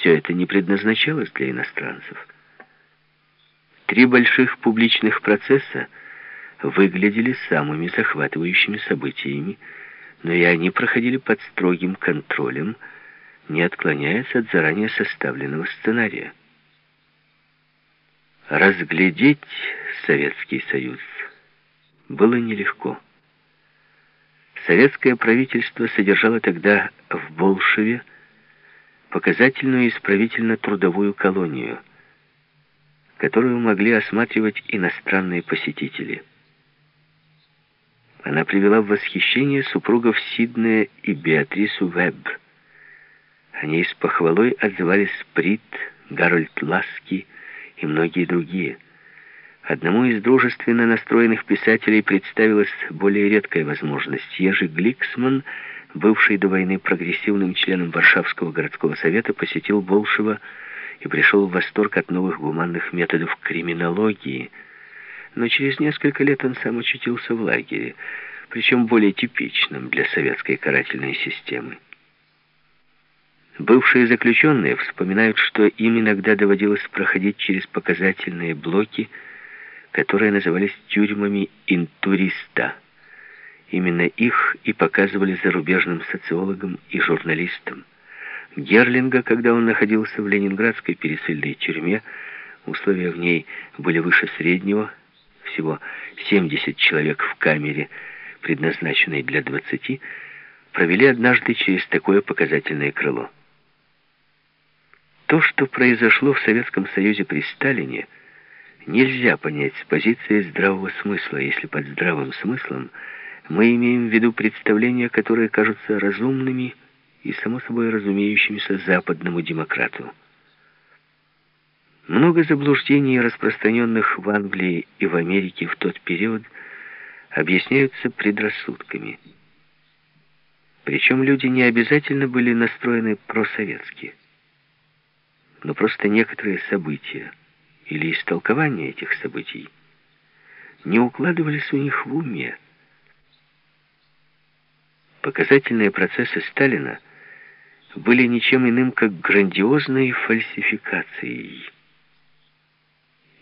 все это не предназначалось для иностранцев. Три больших публичных процесса выглядели самыми захватывающими событиями, но и они проходили под строгим контролем, не отклоняясь от заранее составленного сценария. Разглядеть Советский Союз было нелегко. Советское правительство содержало тогда в Болшеве показательную исправительно-трудовую колонию, которую могли осматривать иностранные посетители. Она привела в восхищение супругов Сиднея и Беатрису Вебб. Они с похвалой отзывались Прит, Гарольд Ласки и многие другие. Одному из дружественно настроенных писателей представилась более редкая возможность. Ежи Гликсман, бывший до войны прогрессивным членом Варшавского городского совета, посетил Болшева и пришел в восторг от новых гуманных методов криминологии. Но через несколько лет он сам очутился в лагере, причем более типичном для советской карательной системы. Бывшие заключенные вспоминают, что им иногда доводилось проходить через показательные блоки, которые назывались тюрьмами интуриста. Именно их и показывали зарубежным социологам и журналистам. Герлинга, когда он находился в ленинградской пересыльной тюрьме, условия в ней были выше среднего, всего 70 человек в камере, предназначенной для 20, провели однажды через такое показательное крыло. То, что произошло в Советском Союзе при Сталине, нельзя понять с позиции здравого смысла, если под здравым смыслом мы имеем в виду представления, которые кажутся разумными и, само собой, разумеющимися западному демократу. Много заблуждений, распространенных в Англии и в Америке в тот период, объясняются предрассудками. Причем люди не обязательно были настроены просоветски но просто некоторые события или истолкования этих событий не укладывались у них в уме. Показательные процессы Сталина были ничем иным, как грандиозной фальсификацией.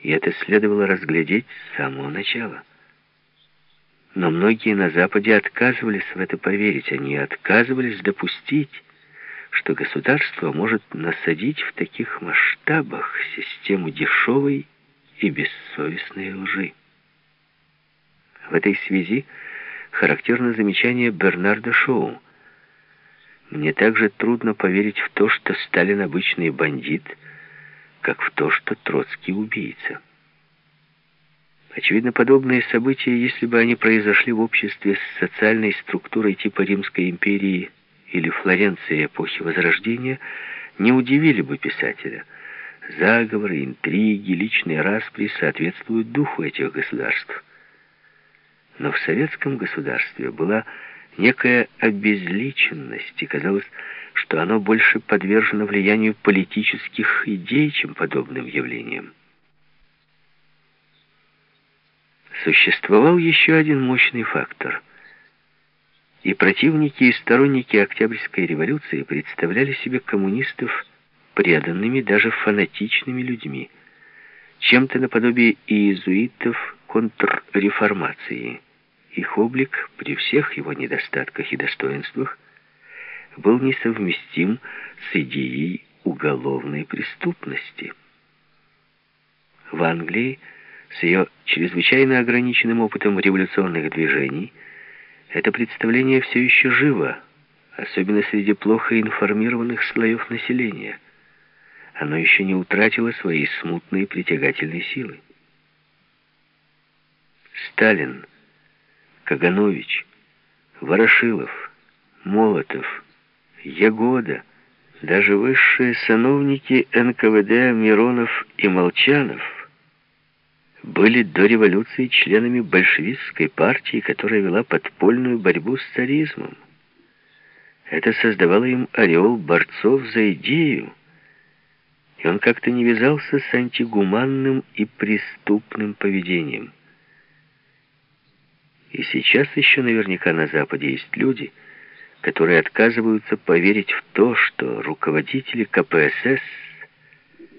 И это следовало разглядеть с самого начала. Но многие на Западе отказывались в это поверить, они отказывались допустить, что государство может насадить в таких масштабах систему дешевой и бессовестной лжи. В этой связи характерно замечание Бернарда Шоу. Мне также трудно поверить в то, что Сталин обычный бандит, как в то, что Троцкий убийца. Очевидно, подобные события, если бы они произошли в обществе с социальной структурой типа Римской империи или Флоренции эпохи Возрождения не удивили бы писателя. Заговоры, интриги, личные распри соответствуют духу этих государств. Но в советском государстве была некая обезличенность, и казалось, что оно больше подвержено влиянию политических идей, чем подобным явлениям. Существовал еще один мощный фактор – и противники и сторонники Октябрьской революции представляли себе коммунистов преданными, даже фанатичными людьми, чем-то наподобие иезуитов контрреформации. Их облик, при всех его недостатках и достоинствах, был несовместим с идеей уголовной преступности. В Англии, с ее чрезвычайно ограниченным опытом революционных движений, это представление все еще живо, особенно среди плохо информированных слоев населения. Оно еще не утратило своей смутной притягательной силы. Сталин, Каганович, Ворошилов, Молотов, Ягода, даже высшие сановники НКВД Миронов и Молчанов – были до революции членами большевистской партии, которая вела подпольную борьбу с царизмом. Это создавало им ореол борцов за идею, и он как-то не вязался с антигуманным и преступным поведением. И сейчас еще наверняка на Западе есть люди, которые отказываются поверить в то, что руководители КПСС